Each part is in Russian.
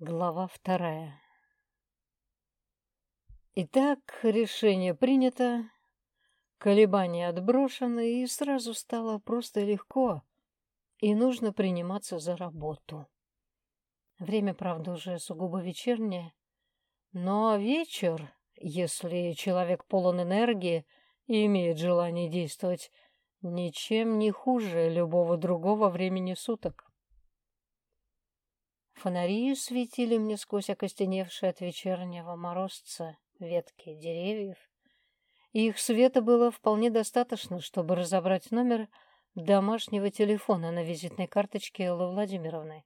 Глава вторая. Итак, решение принято, колебания отброшены, и сразу стало просто легко, и нужно приниматься за работу. Время, правда, уже сугубо вечернее, но вечер, если человек полон энергии и имеет желание действовать, ничем не хуже любого другого времени суток. Фонари светили мне сквозь окостеневшие от вечернего морозца ветки деревьев, и их света было вполне достаточно, чтобы разобрать номер домашнего телефона на визитной карточке Эллы Владимировны.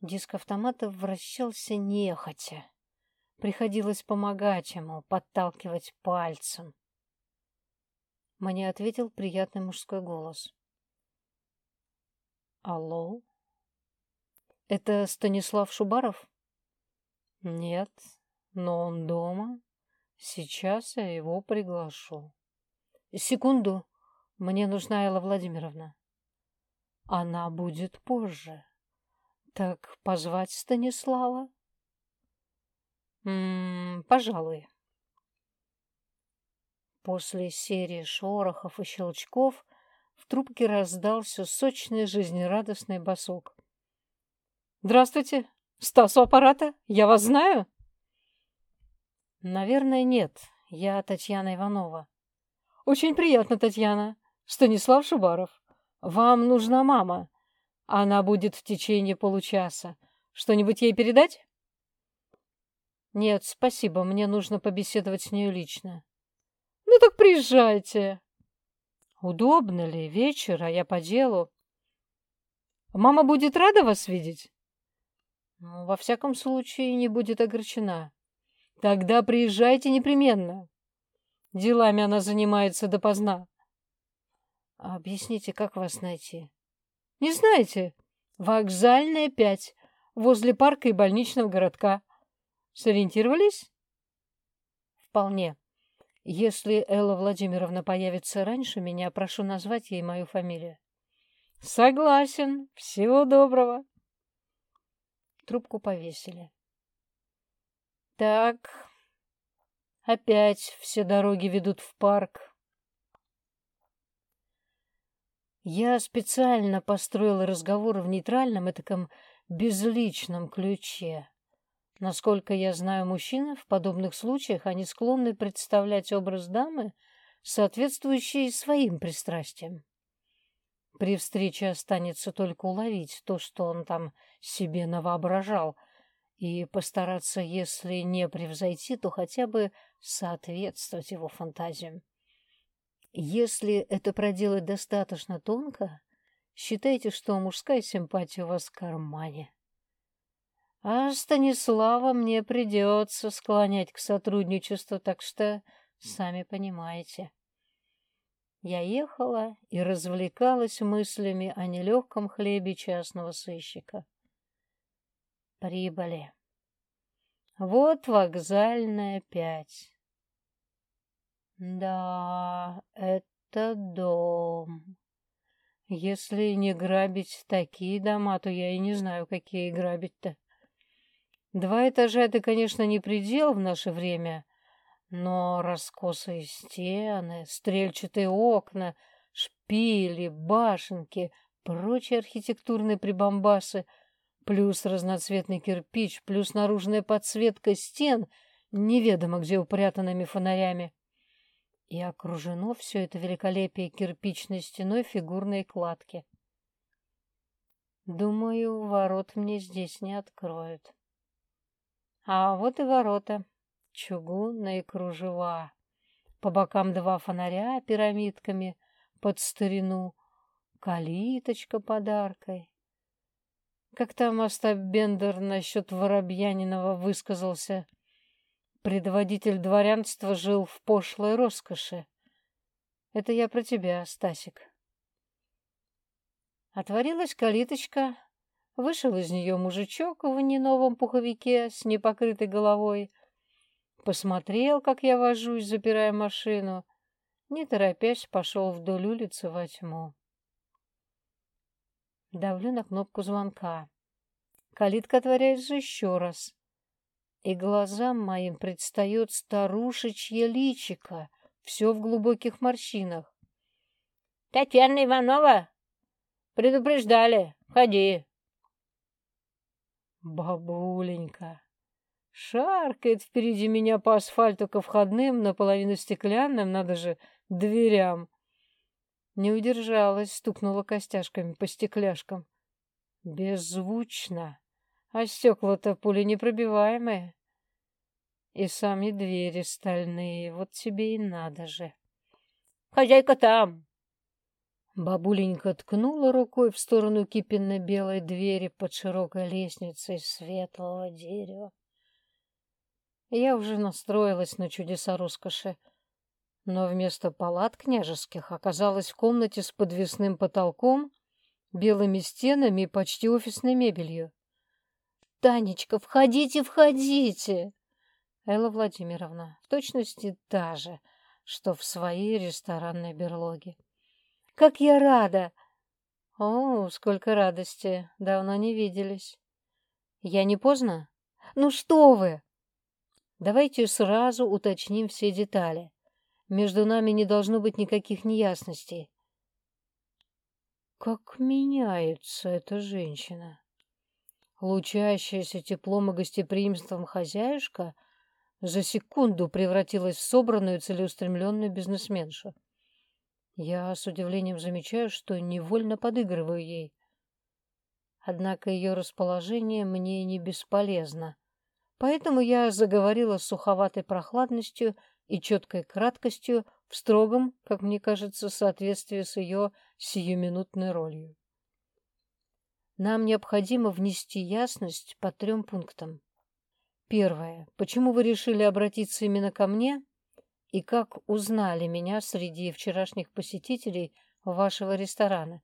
Диск автомата вращался нехотя. Приходилось помогать ему, подталкивать пальцем. Мне ответил приятный мужской голос. «Алло?» Это Станислав Шубаров? Нет, но он дома. Сейчас я его приглашу. Секунду, мне нужна Элла Владимировна. Она будет позже. Так позвать Станислава? М -м, пожалуй. После серии шорохов и щелчков в трубке раздался сочный жизнерадостный босок. «Здравствуйте. Стас у аппарата? Я вас знаю?» «Наверное, нет. Я Татьяна Иванова». «Очень приятно, Татьяна. Станислав Шубаров. Вам нужна мама. Она будет в течение получаса. Что-нибудь ей передать?» «Нет, спасибо. Мне нужно побеседовать с ней лично». «Ну так приезжайте». «Удобно ли? Вечер, а я по делу». «Мама будет рада вас видеть?» Ну, во всяком случае, не будет огорчена. Тогда приезжайте непременно. Делами она занимается допоздна. Объясните, как вас найти? Не знаете? Вокзальная 5, возле парка и больничного городка. Сориентировались? Вполне. Если Элла Владимировна появится раньше меня, прошу назвать ей мою фамилию. Согласен. Всего доброго. Трубку повесили. Так, опять все дороги ведут в парк. Я специально построил разговор в нейтральном и таком безличном ключе. Насколько я знаю мужчин, в подобных случаях они склонны представлять образ дамы, соответствующий своим пристрастиям. При встрече останется только уловить то, что он там себе навоображал, и постараться, если не превзойти, то хотя бы соответствовать его фантазиям. Если это проделать достаточно тонко, считайте, что мужская симпатия у вас в кармане. А Станислава мне придется склонять к сотрудничеству, так что сами понимаете. Я ехала и развлекалась мыслями о нелегком хлебе частного сыщика. Прибыли. Вот вокзальная пять. Да, это дом. Если не грабить такие дома, то я и не знаю, какие грабить-то. Два этажа — это, конечно, не предел в наше время, но раскосые стены, стрельчатые окна, шпили, башенки, прочие архитектурные прибамбасы, плюс разноцветный кирпич, плюс наружная подсветка стен, неведомо где упрятанными фонарями. И окружено все это великолепие кирпичной стеной фигурной кладки. Думаю, ворот мне здесь не откроют. А вот и ворота чугунные кружева. По бокам два фонаря пирамидками под старину, калиточка подаркой. Как там Остап Бендер насчет Воробьяниного высказался? Предводитель дворянства жил в пошлой роскоши. Это я про тебя, Стасик. Отворилась калиточка, вышел из нее мужичок в неновом пуховике с непокрытой головой, Посмотрел, как я вожусь, запирая машину. Не торопясь, пошел вдоль улицы во тьму. Давлю на кнопку звонка. калитка отворяется еще раз. И глазам моим предстает старушечье личико, все в глубоких морщинах. «Татьяна Иванова! Предупреждали! Ходи!» Бабуленька! Шаркает впереди меня по асфальту ко входным, наполовину стеклянным, надо же, дверям. Не удержалась, стукнула костяшками по стекляшкам. Беззвучно, а стекла-то пули непробиваемые. И сами двери стальные, вот тебе и надо же. «Хозяйка там!» Бабуленька ткнула рукой в сторону кипенно-белой двери под широкой лестницей светлого дерева. Я уже настроилась на чудеса роскоши, но вместо палат княжеских оказалась в комнате с подвесным потолком, белыми стенами и почти офисной мебелью. «Танечка, входите, входите!» Элла Владимировна, в точности та же, что в своей ресторанной берлоге. «Как я рада!» «О, сколько радости! Давно не виделись!» «Я не поздно?» «Ну что вы!» Давайте сразу уточним все детали. Между нами не должно быть никаких неясностей. Как меняется эта женщина? Лучащаяся теплом и гостеприимством хозяюшка за секунду превратилась в собранную целеустремленную бизнесменшу. Я с удивлением замечаю, что невольно подыгрываю ей. Однако ее расположение мне не бесполезно. Поэтому я заговорила с суховатой прохладностью и четкой краткостью в строгом, как мне кажется, соответствии с ее сиюминутной ролью. Нам необходимо внести ясность по трем пунктам. Первое. Почему вы решили обратиться именно ко мне? И как узнали меня среди вчерашних посетителей вашего ресторана?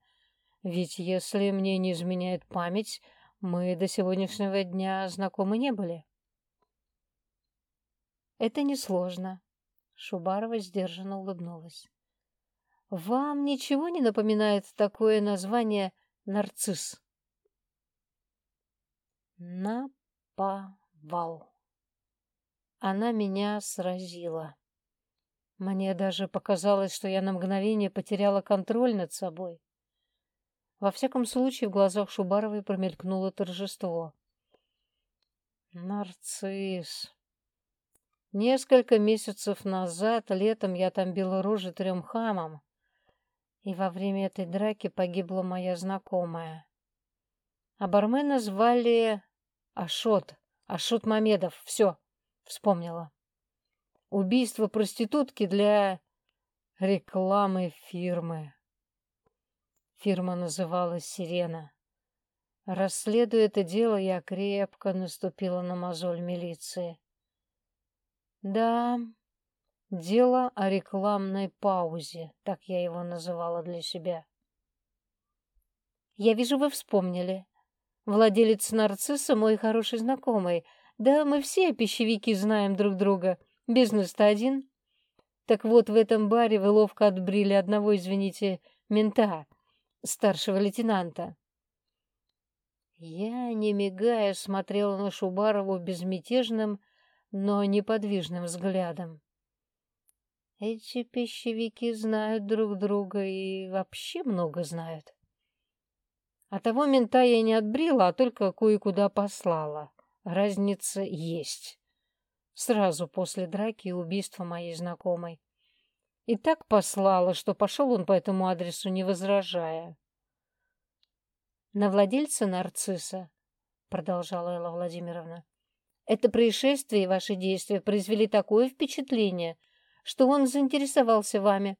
Ведь, если мне не изменяет память, мы до сегодняшнего дня знакомы не были. Это несложно. Шубарова сдержанно улыбнулась. Вам ничего не напоминает такое название нарцисс? Наповал. Она меня сразила. Мне даже показалось, что я на мгновение потеряла контроль над собой. Во всяком случае, в глазах Шубаровой промелькнуло торжество. Нарцисс. Несколько месяцев назад, летом, я там била рожи трем хамам, и во время этой драки погибла моя знакомая. А бармена звали Ашот, Ашот Мамедов. Все, вспомнила. Убийство проститутки для рекламы фирмы. Фирма называлась «Сирена». Расследуя это дело, я крепко наступила на мозоль милиции. Да, дело о рекламной паузе, так я его называла для себя. Я вижу, вы вспомнили. Владелец нарцисса мой хороший знакомый. Да, мы все пищевики знаем друг друга. Бизнес-то один. Так вот, в этом баре вы ловко отбрили одного, извините, мента, старшего лейтенанта. Я, не мигая, смотрела на Шубарову безмятежным, но неподвижным взглядом. Эти пищевики знают друг друга и вообще много знают. А того мента я не отбрила, а только кое-куда послала. Разница есть. Сразу после драки и убийства моей знакомой. И так послала, что пошел он по этому адресу, не возражая. На владельца нарцисса, продолжала Элла Владимировна, это происшествие и ваши действия произвели такое впечатление, что он заинтересовался вами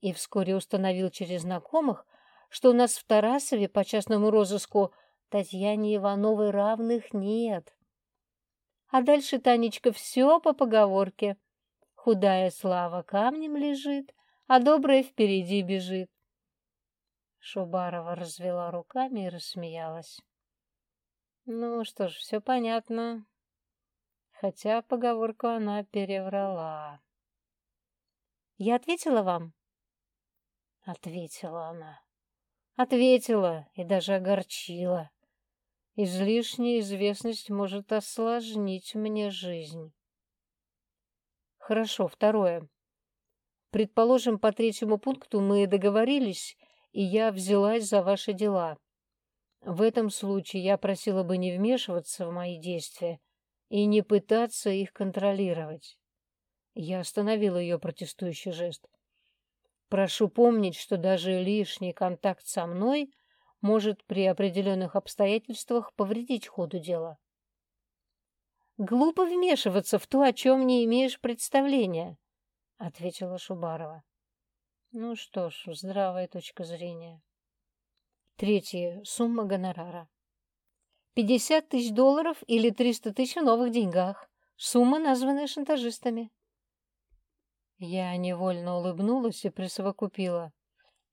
и вскоре установил через знакомых, что у нас в Тарасове по частному розыску Татьяне Ивановой равных нет. А дальше, Танечка, все по поговорке. Худая слава камнем лежит, а добрая впереди бежит. Шубарова развела руками и рассмеялась. Ну что ж, все понятно хотя поговорку она переврала. «Я ответила вам?» Ответила она. Ответила и даже огорчила. Излишняя известность может осложнить мне жизнь. Хорошо, второе. Предположим, по третьему пункту мы договорились, и я взялась за ваши дела. В этом случае я просила бы не вмешиваться в мои действия и не пытаться их контролировать. Я остановила ее протестующий жест. Прошу помнить, что даже лишний контакт со мной может при определенных обстоятельствах повредить ходу дела. «Глупо вмешиваться в то, о чем не имеешь представления», — ответила Шубарова. «Ну что ж, здравая точка зрения». Третье. Сумма гонорара. 50 тысяч долларов или 300 тысяч в новых деньгах. Сумма, названная шантажистами. Я невольно улыбнулась и присовокупила.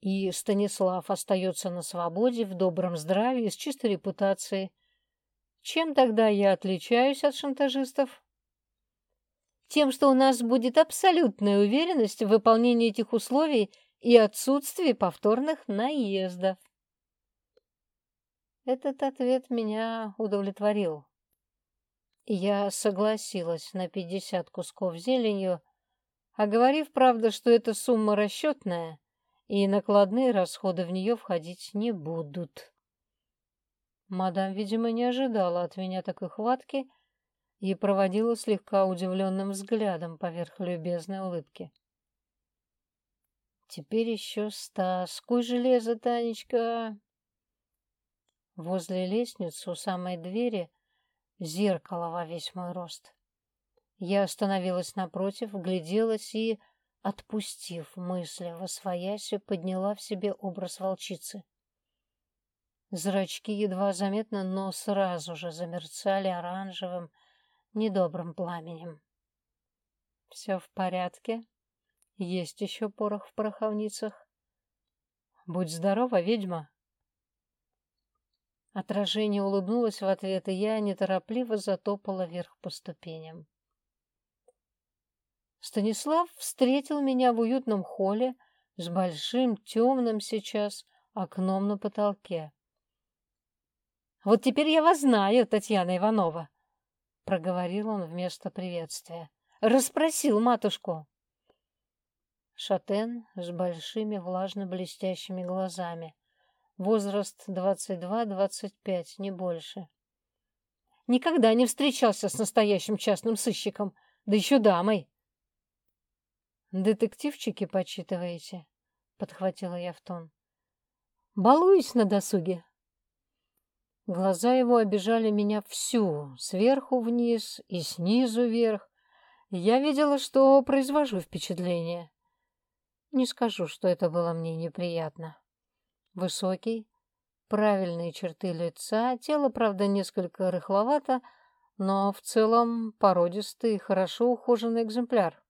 И Станислав остается на свободе, в добром здравии, с чистой репутацией. Чем тогда я отличаюсь от шантажистов? Тем, что у нас будет абсолютная уверенность в выполнении этих условий и отсутствии повторных наездов. Этот ответ меня удовлетворил. Я согласилась на пятьдесят кусков зеленью, оговорив, правда, что эта сумма расчетная, и накладные расходы в нее входить не будут. Мадам, видимо, не ожидала от меня такой хватки и проводила слегка удивленным взглядом поверх любезной улыбки. Теперь еще Стас. Куй железо, Танечка. Возле лестницы у самой двери зеркало во весь мой рост. Я остановилась напротив, гляделась и, отпустив мысли во своясе, подняла в себе образ волчицы. Зрачки едва заметно, но сразу же замерцали оранжевым, недобрым пламенем. Все в порядке? Есть еще порох в пороховницах? Будь здорова, ведьма! Отражение улыбнулось в ответ, и я неторопливо затопала вверх по ступеням. Станислав встретил меня в уютном холле с большим темным сейчас окном на потолке. «Вот теперь я вас знаю, Татьяна Иванова», — проговорил он вместо приветствия. «Расспросил матушку». Шатен с большими влажно-блестящими глазами. Возраст 22-25, не больше. Никогда не встречался с настоящим частным сыщиком, да еще дамой. «Детективчики почитываете?» — подхватила я в тон. «Балуюсь на досуге». Глаза его обижали меня всю, сверху вниз и снизу вверх. Я видела, что произвожу впечатление. Не скажу, что это было мне неприятно. Высокий, правильные черты лица, тело, правда, несколько рыхловато, но в целом породистый хорошо ухоженный экземпляр.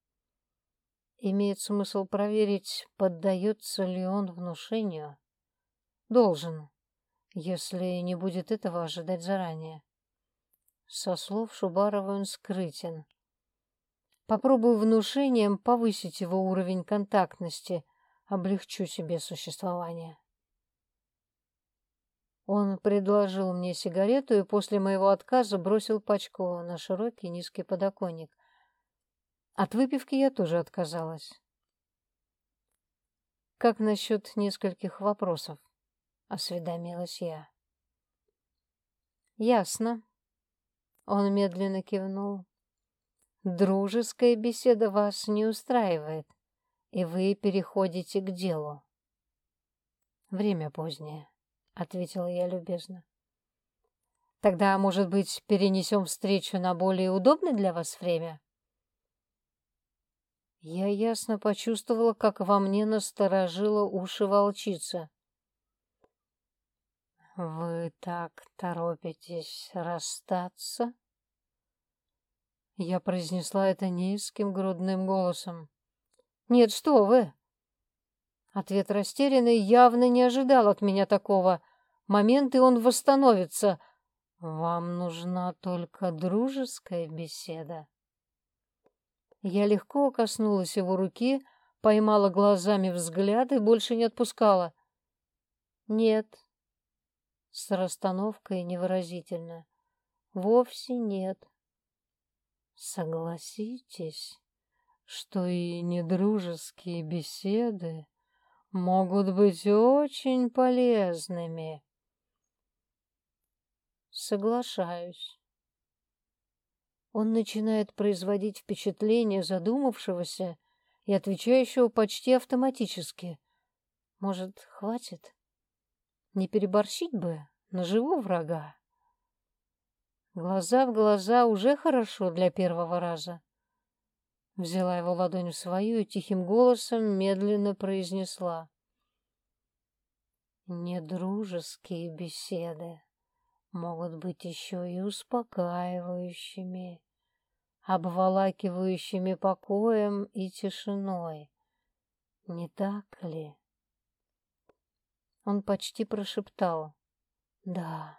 Имеет смысл проверить, поддается ли он внушению. Должен, если не будет этого ожидать заранее. Со слов Шубарова он скрытен. Попробую внушением повысить его уровень контактности, облегчу себе существование. Он предложил мне сигарету и после моего отказа бросил пачку на широкий низкий подоконник. От выпивки я тоже отказалась. «Как насчет нескольких вопросов?» — осведомилась я. «Ясно». Он медленно кивнул. «Дружеская беседа вас не устраивает, и вы переходите к делу. Время позднее». — ответила я любезно. «Тогда, может быть, перенесем встречу на более удобное для вас время?» Я ясно почувствовала, как во мне насторожила уши волчица. «Вы так торопитесь расстаться?» Я произнесла это низким грудным голосом. «Нет, что вы!» Ответ растерянный явно не ожидал от меня такого. Момент, и он восстановится. Вам нужна только дружеская беседа. Я легко коснулась его руки, поймала глазами взгляд и больше не отпускала. Нет, с расстановкой невыразительно. Вовсе нет. Согласитесь, что и недружеские беседы могут быть очень полезными. Соглашаюсь. Он начинает производить впечатление задумавшегося и отвечающего почти автоматически. Может, хватит? Не переборщить бы, наживу врага. Глаза в глаза уже хорошо для первого раза. Взяла его ладонь в свою и тихим голосом медленно произнесла. Недружеские беседы могут быть еще и успокаивающими, обволакивающими покоем и тишиной. Не так ли? Он почти прошептал. Да.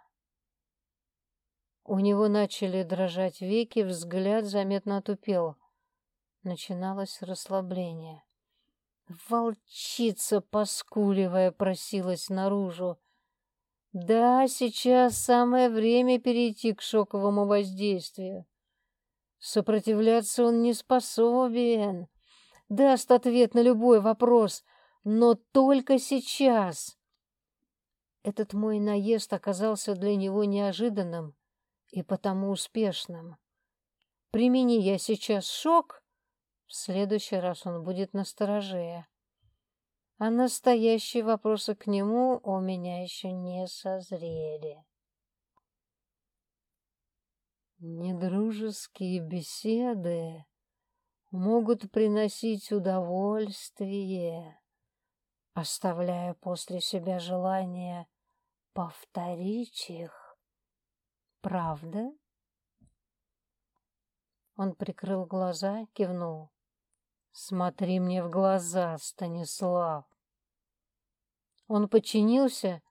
У него начали дрожать веки, взгляд заметно отупел. Начиналось расслабление. Волчица, поскуливая, просилась наружу. Да, сейчас самое время перейти к шоковому воздействию. Сопротивляться он не способен. Даст ответ на любой вопрос, но только сейчас. Этот мой наезд оказался для него неожиданным и потому успешным. Примени я сейчас шок, в следующий раз он будет настороже. А настоящие вопросы к нему у меня еще не созрели. Недружеские беседы могут приносить удовольствие, оставляя после себя желание повторить их. Правда? Он прикрыл глаза, кивнул. Смотри мне в глаза, Станислав. Он подчинился,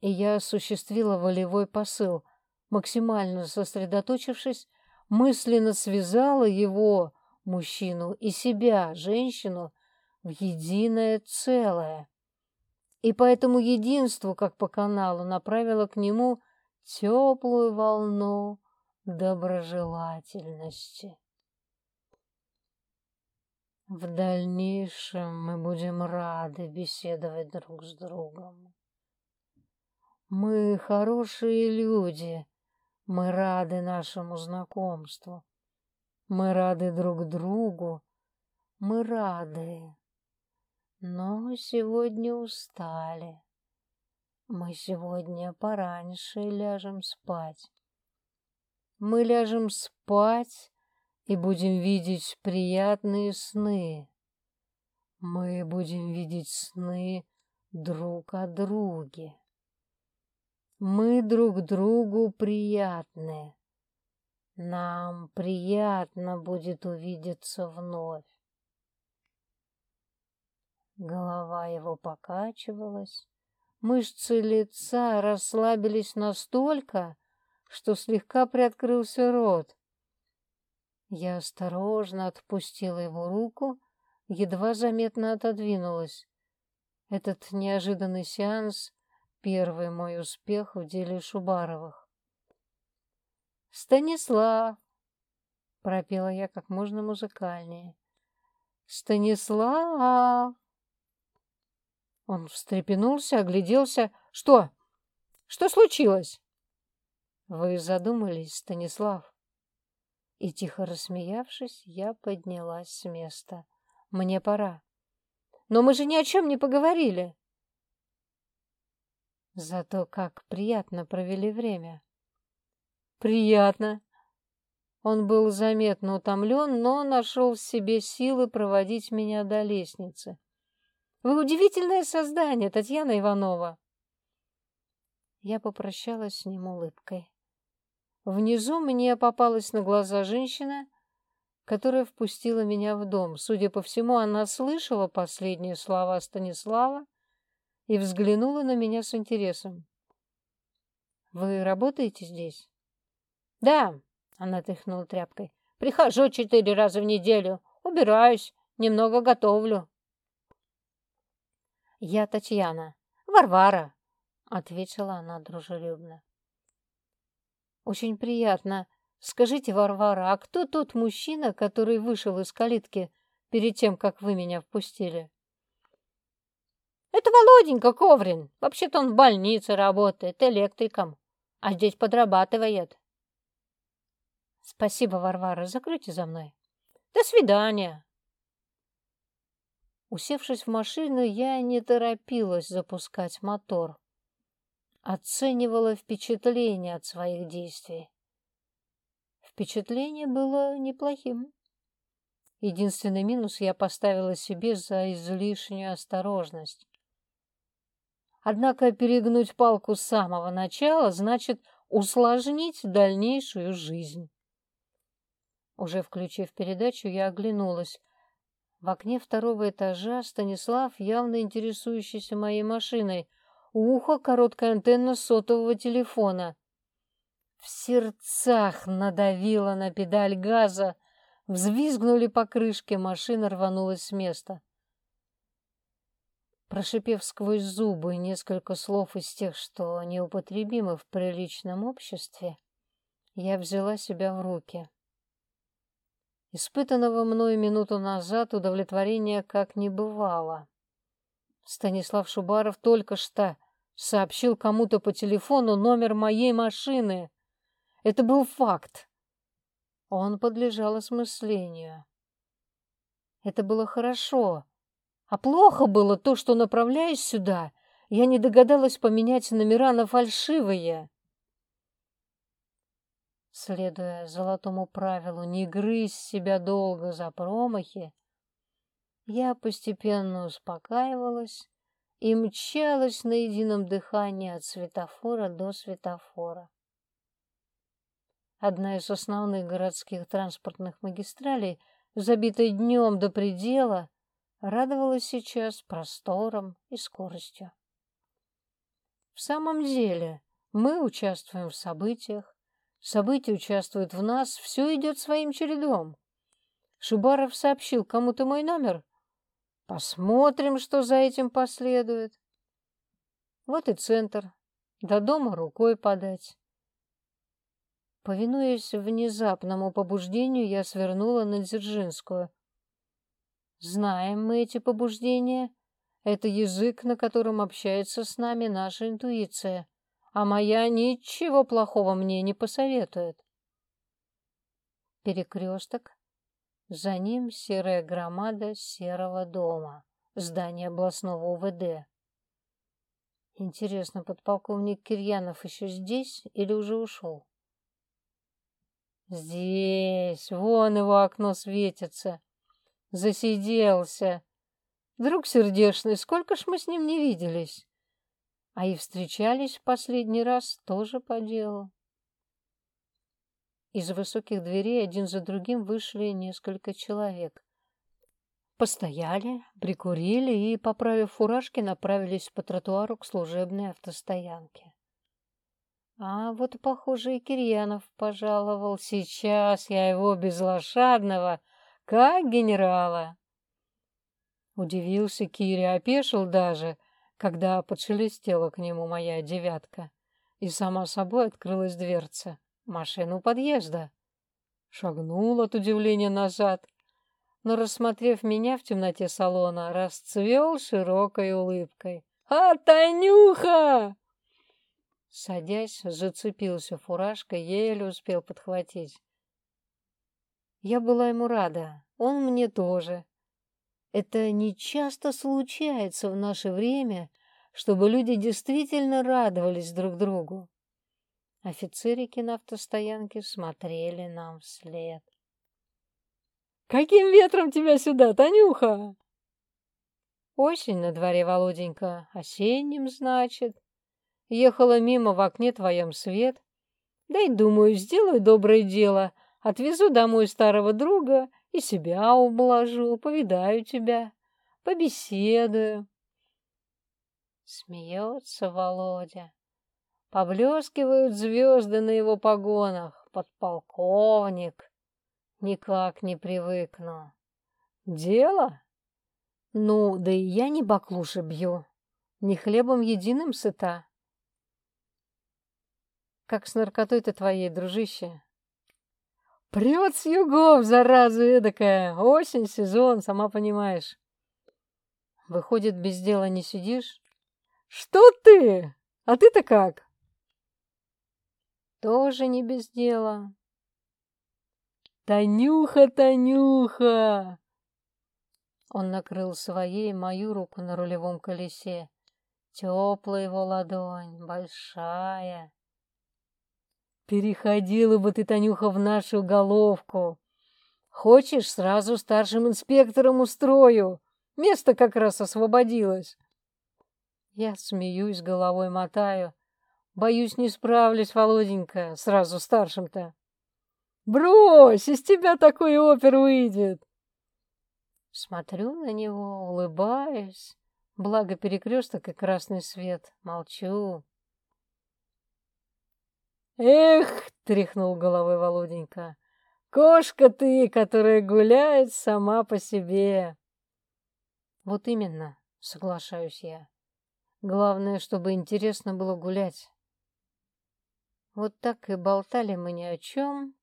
и я осуществила волевой посыл, максимально сосредоточившись, мысленно связала его, мужчину, и себя, женщину, в единое целое. И по этому единству, как по каналу, направила к нему теплую волну доброжелательности. В дальнейшем мы будем рады беседовать друг с другом. Мы хорошие люди, мы рады нашему знакомству, мы рады друг другу, мы рады. Но сегодня устали. Мы сегодня пораньше ляжем спать. Мы ляжем спать и будем видеть приятные сны. Мы будем видеть сны друг о друге. Мы друг другу приятны. Нам приятно будет увидеться вновь. Голова его покачивалась, мышцы лица расслабились настолько, что слегка приоткрылся рот. Я осторожно отпустила его руку, едва заметно отодвинулась. Этот неожиданный сеанс — первый мой успех в деле Шубаровых. «Станислав!» — пропела я как можно музыкальнее. «Станислав!» Он встрепенулся, огляделся. «Что? Что случилось?» «Вы задумались, Станислав?» И, тихо рассмеявшись, я поднялась с места. «Мне пора». «Но мы же ни о чем не поговорили!» Зато как приятно провели время. «Приятно!» Он был заметно утомлен, но нашел в себе силы проводить меня до лестницы. «Вы удивительное создание, Татьяна Иванова!» Я попрощалась с ним улыбкой. Внизу мне попалась на глаза женщина, которая впустила меня в дом. Судя по всему, она слышала последние слова Станислава и взглянула на меня с интересом. «Вы работаете здесь?» «Да», — она тряхнула тряпкой. «Прихожу четыре раза в неделю, убираюсь, немного готовлю». «Я Татьяна. Варвара. ответила она дружелюбно. Очень приятно. Скажите, Варвара, а кто тот мужчина, который вышел из калитки перед тем, как вы меня впустили? Это Володенька Коврин. Вообще-то он в больнице работает, электриком, а здесь подрабатывает. Спасибо, Варвара, закройте за мной. До свидания. Усевшись в машину, я не торопилась запускать мотор. Оценивала впечатление от своих действий. Впечатление было неплохим. Единственный минус я поставила себе за излишнюю осторожность. Однако перегнуть палку с самого начала значит усложнить дальнейшую жизнь. Уже включив передачу, я оглянулась. В окне второго этажа Станислав, явно интересующийся моей машиной. Ухо короткая антенна сотового телефона. В сердцах надавила на педаль газа. Взвизгнули покрышки, машина рванулась с места. Прошипев сквозь зубы несколько слов из тех, что неупотребимы в приличном обществе, я взяла себя в руки. Испытанного мною минуту назад удовлетворения как не бывало. Станислав Шубаров только что сообщил кому-то по телефону номер моей машины. Это был факт. Он подлежал осмыслению. Это было хорошо. А плохо было то, что, направляясь сюда, я не догадалась поменять номера на фальшивые. Следуя золотому правилу «не грызть себя долго за промахи», я постепенно успокаивалась и мчалась на едином дыхании от светофора до светофора. Одна из основных городских транспортных магистралей, забитая днем до предела, радовалась сейчас простором и скоростью. В самом деле, мы участвуем в событиях, События участвуют в нас, все идет своим чередом. Шубаров сообщил кому-то мой номер. Посмотрим, что за этим последует. Вот и центр. До дома рукой подать. Повинуясь внезапному побуждению, я свернула на Дзержинскую. Знаем мы эти побуждения. Это язык, на котором общается с нами наша интуиция а моя ничего плохого мне не посоветует. Перекресток. За ним серая громада серого дома, здание областного УВД. Интересно, подполковник Кирьянов еще здесь или уже ушел? Здесь, вон его окно светится. Засиделся. Друг сердечный, сколько ж мы с ним не виделись а и встречались в последний раз тоже по делу. Из высоких дверей один за другим вышли несколько человек. Постояли, прикурили и, поправив фуражки, направились по тротуару к служебной автостоянке. А вот, похоже, и Кирьянов пожаловал. Сейчас я его без лошадного, как генерала. Удивился Киря, опешил даже — когда подшелестела к нему моя девятка, и сама собой открылась дверца. Машину подъезда. Шагнул от удивления назад, но, рассмотрев меня в темноте салона, расцвел широкой улыбкой. «А, Танюха!» Садясь, зацепился фуражкой, еле успел подхватить. Я была ему рада, он мне тоже. Это не часто случается в наше время, чтобы люди действительно радовались друг другу. Офицерики на автостоянке смотрели нам вслед. «Каким ветром тебя сюда, Танюха?» «Осень на дворе, Володенька, осенним, значит. Ехала мимо в окне твоем свет. Да и думаю, сделаю доброе дело, отвезу домой старого друга и себя ублажу, повидаю тебя, побеседую. Смеется Володя. Поблескивают звезды на его погонах. Подполковник. Никак не привыкну. Дело? Ну, да и я не баклуши бью. Не хлебом единым сыта. Как с наркотой-то твоей, дружище? Прет с югов, зараза эдакая. Осень, сезон, сама понимаешь. Выходит, без дела не сидишь? Что ты? А ты-то как? Тоже не без дела. Танюха, Танюха! Он накрыл своей мою руку на рулевом колесе. Теплая его ладонь, большая. Переходила бы ты, Танюха, в нашу головку. Хочешь, сразу старшим инспектором устрою. Место как раз освободилось. Я смеюсь, головой мотаю. Боюсь, не справлюсь, Володенька, сразу старшим-то. Брось, из тебя такой опер выйдет. Смотрю на него, улыбаюсь. Благо перекресток и красный свет. Молчу. Эх, тряхнул головой Володенька. Кошка ты, которая гуляет сама по себе. Вот именно, соглашаюсь я. Главное, чтобы интересно было гулять. Вот так и болтали мы ни о чем,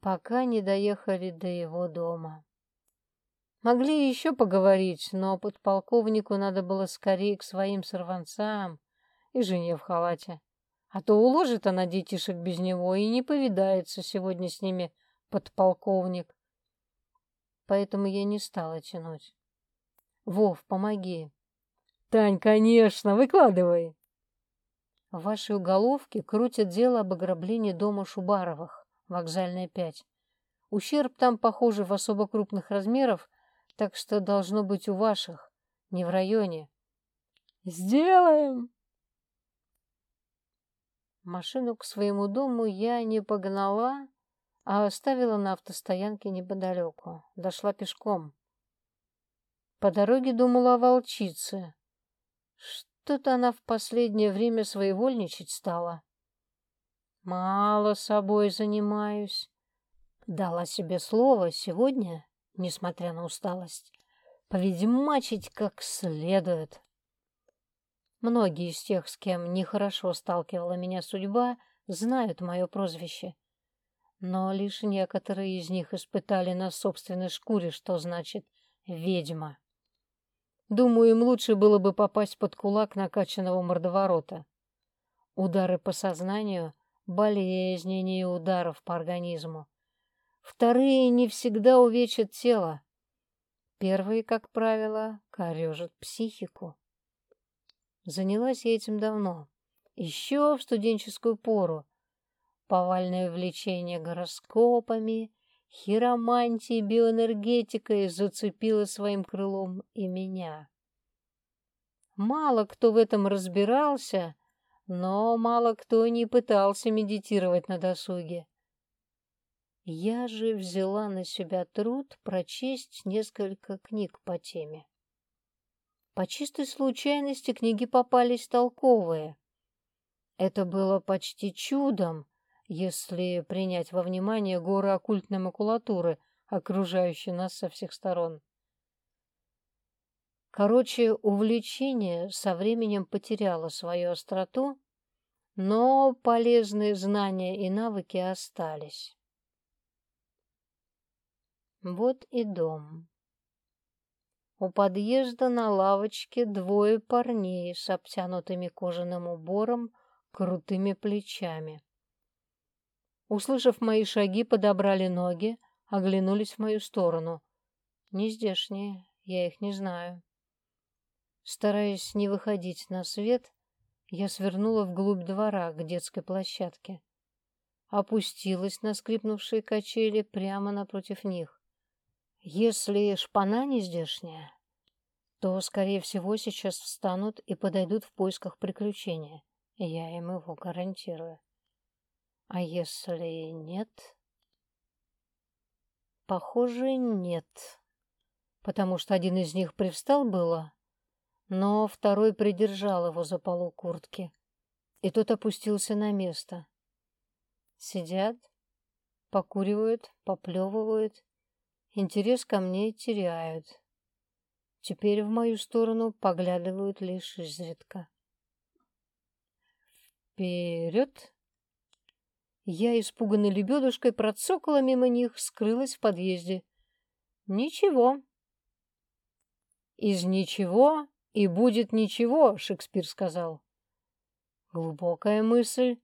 пока не доехали до его дома. Могли еще поговорить, но подполковнику надо было скорее к своим сорванцам и жене в халате. А то уложит она детишек без него и не повидается сегодня с ними подполковник. Поэтому я не стала тянуть. Вов, помоги. Тань, конечно, выкладывай. В вашей уголовке крутят дело об ограблении дома Шубаровых вокзальная 5. Ущерб там, похоже, в особо крупных размеров, так что должно быть у ваших, не в районе. Сделаем! Машину к своему дому я не погнала, а оставила на автостоянке неподалеку. Дошла пешком. По дороге думала о волчице. Что-то она в последнее время своевольничать стала. Мало собой занимаюсь. Дала себе слово сегодня, несмотря на усталость, поведьмачить как следует. Многие из тех, с кем нехорошо сталкивала меня судьба, знают мое прозвище. Но лишь некоторые из них испытали на собственной шкуре, что значит «ведьма». Думаю, им лучше было бы попасть под кулак накачанного мордоворота. Удары по сознанию — болезненнее ударов по организму. Вторые не всегда увечат тело. Первые, как правило, корежат психику. Занялась я этим давно, еще в студенческую пору. Повальное влечение гороскопами, хиромантией, биоэнергетикой зацепило своим крылом и меня. Мало кто в этом разбирался, но мало кто не пытался медитировать на досуге. Я же взяла на себя труд прочесть несколько книг по теме. По чистой случайности книги попались толковые. Это было почти чудом, если принять во внимание горы оккультной макулатуры, окружающей нас со всех сторон. Короче, увлечение со временем потеряло свою остроту, но полезные знания и навыки остались. Вот и дом. У подъезда на лавочке двое парней с обтянутыми кожаным убором, крутыми плечами. Услышав мои шаги, подобрали ноги, оглянулись в мою сторону. Не здешние, я их не знаю. Стараясь не выходить на свет, я свернула вглубь двора к детской площадке. Опустилась на скрипнувшие качели прямо напротив них. Если шпана не здешняя, то, скорее всего, сейчас встанут и подойдут в поисках приключения. Я им его гарантирую. А если нет? Похоже, нет. Потому что один из них привстал было, но второй придержал его за полу куртки, и тот опустился на место. Сидят, покуривают, поплевывают, интерес ко мне теряют. Теперь в мою сторону поглядывают лишь изредка. «Вперед!» Я, испуганной лебедушкой, процокала мимо них, скрылась в подъезде. Ничего. Из ничего и будет ничего, Шекспир сказал. Глубокая мысль.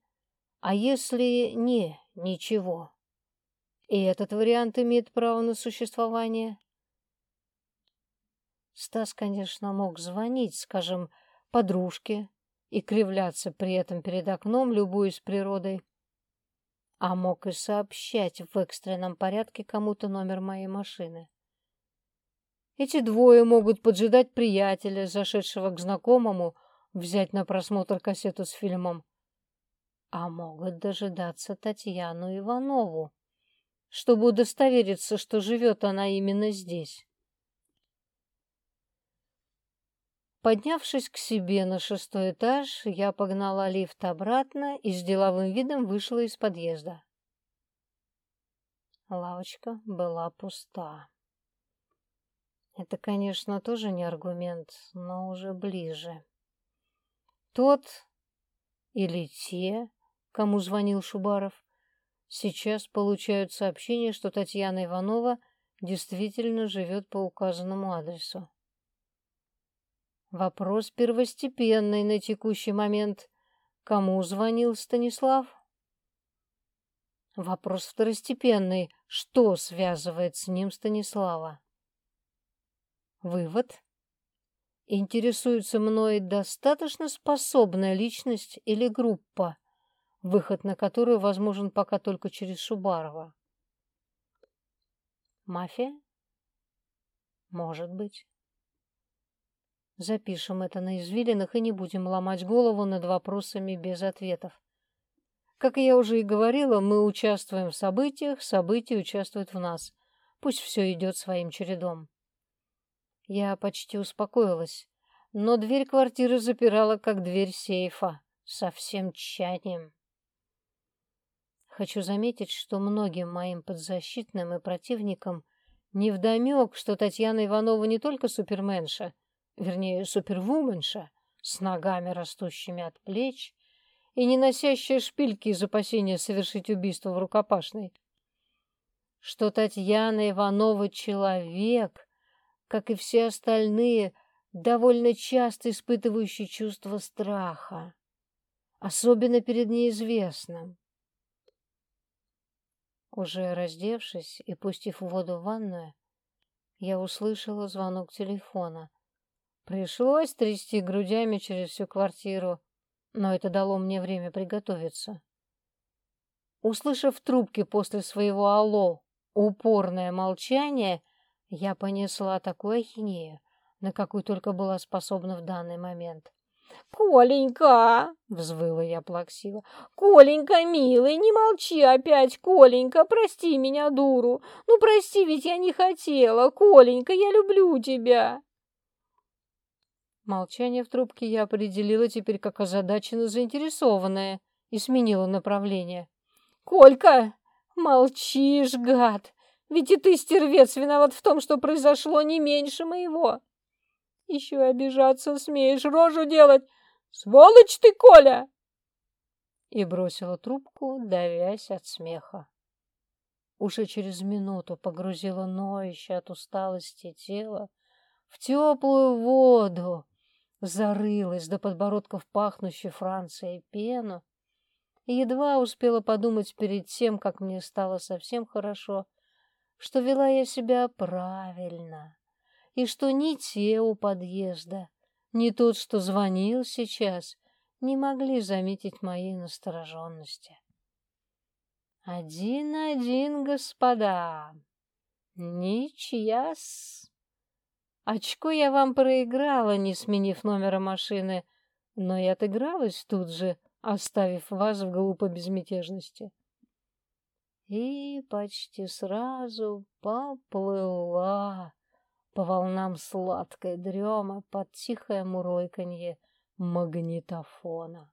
А если не ничего? И этот вариант имеет право на существование? Стас, конечно, мог звонить, скажем, подружке и кривляться при этом перед окном, любуясь природой а мог и сообщать в экстренном порядке кому-то номер моей машины. Эти двое могут поджидать приятеля, зашедшего к знакомому, взять на просмотр кассету с фильмом, а могут дожидаться Татьяну Иванову, чтобы удостовериться, что живет она именно здесь. Поднявшись к себе на шестой этаж, я погнала лифт обратно и с деловым видом вышла из подъезда. Лавочка была пуста. Это, конечно, тоже не аргумент, но уже ближе. Тот или те, кому звонил Шубаров, сейчас получают сообщение, что Татьяна Иванова действительно живет по указанному адресу. Вопрос первостепенный на текущий момент. Кому звонил Станислав? Вопрос второстепенный. Что связывает с ним Станислава? Вывод. Интересуется мной достаточно способная личность или группа, выход на которую возможен пока только через Шубарова. Мафия? Может быть. Запишем это на извилинах и не будем ломать голову над вопросами без ответов. Как я уже и говорила, мы участвуем в событиях, события участвуют в нас. Пусть все идет своим чередом. Я почти успокоилась, но дверь квартиры запирала, как дверь сейфа, со всем тщанием. Хочу заметить, что многим моим подзащитным и противникам невдомек, что Татьяна Иванова не только суперменша, вернее, супервуменша, с ногами, растущими от плеч, и не носящая шпильки из опасения совершить убийство в рукопашной. Что Татьяна Иванова человек, как и все остальные, довольно часто испытывающий чувство страха, особенно перед неизвестным. Уже раздевшись и пустив воду в ванную, я услышала звонок телефона — Пришлось трясти грудями через всю квартиру, но это дало мне время приготовиться. Услышав в трубке после своего «Алло» упорное молчание, я понесла такую ахинею, на какую только была способна в данный момент. «Коленька!» — взвыла я плаксиво. «Коленька, милый, не молчи опять, Коленька, прости меня, дуру! Ну, прости, ведь я не хотела! Коленька, я люблю тебя!» Молчание в трубке я определила теперь как озадаченно заинтересованное и сменила направление. «Колька, молчишь, гад! Ведь и ты, стервец, виноват в том, что произошло не меньше моего. Еще и обижаться смеешь, рожу делать. Сволочь ты, Коля!» И бросила трубку, давясь от смеха. Уже через минуту погрузила ноющее от усталости тело в теплую воду, зарылась до подбородков пахнущей Францией пену и едва успела подумать перед тем, как мне стало совсем хорошо, что вела я себя правильно, и что ни те у подъезда, ни тот, что звонил сейчас, не могли заметить моей настороженности. Один-один, господа, ничья-с. Очко я вам проиграла, не сменив номера машины, но и отыгралась тут же, оставив вас в глупой безмятежности. И почти сразу поплыла по волнам сладкой дрема под тихое мурлыканье магнитофона.